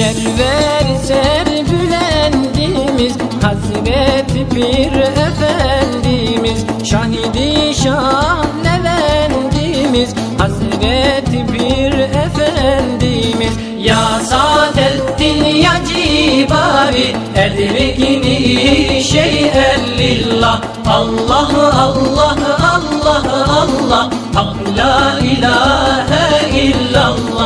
Server serpülendimiz Hazreti Pir Efendimiz. Şahidi Şah Levendimiz Hazreti Pir Efendimiz. Ya Saadettin ya Cibari Edrikini şeyen lillah Allah Allah Allah Allah. Hak la ilahe illallah.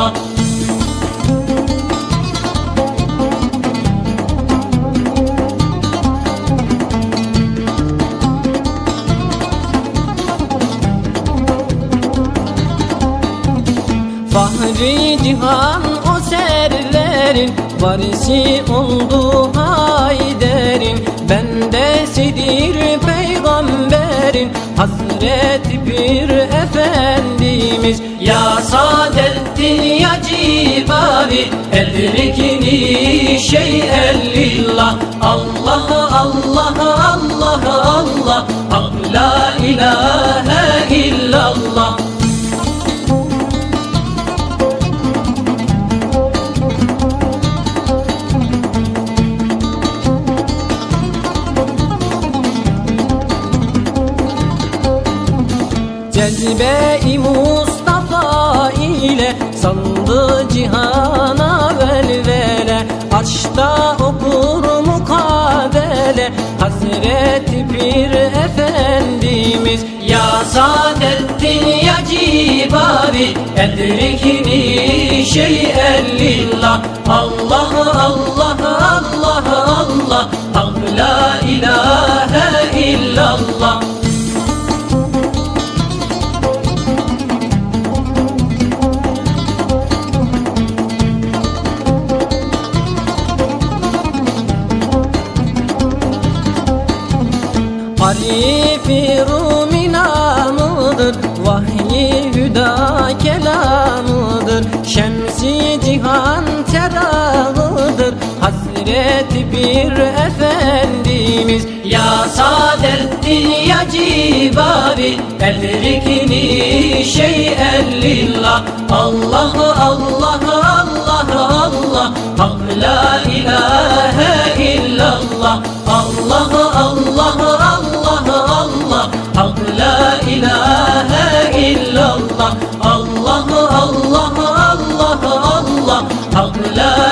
Fahri cihan o serlerin Varisi oldu Hayder'in Bendesidir peygamberin Hazreti Pir Efendimiz. Ya Saadettin ya Cibavi Edrikini şey'en lillah Allah Allah Allah Allah. Hak la ilahe Cezbe-i Mustafa ile saldı cihana velvele. Açta okur mukabele Hazreti Pir Efendimiz. Ya Saadettin ya Cibavi Edrikini şey'en lillah Allah Allah Halifi Rumi namıdır Vahyi hüda kelamıdır. Şemsi cihan terağıdır Hazreti bir Efendimiz. Ya Saadettin ya Cibavi Edrikini şey'en lillah Allah Allah Hak la ilahe illallah Allah Allah Allah Allah Hak la ilahe